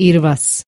irvas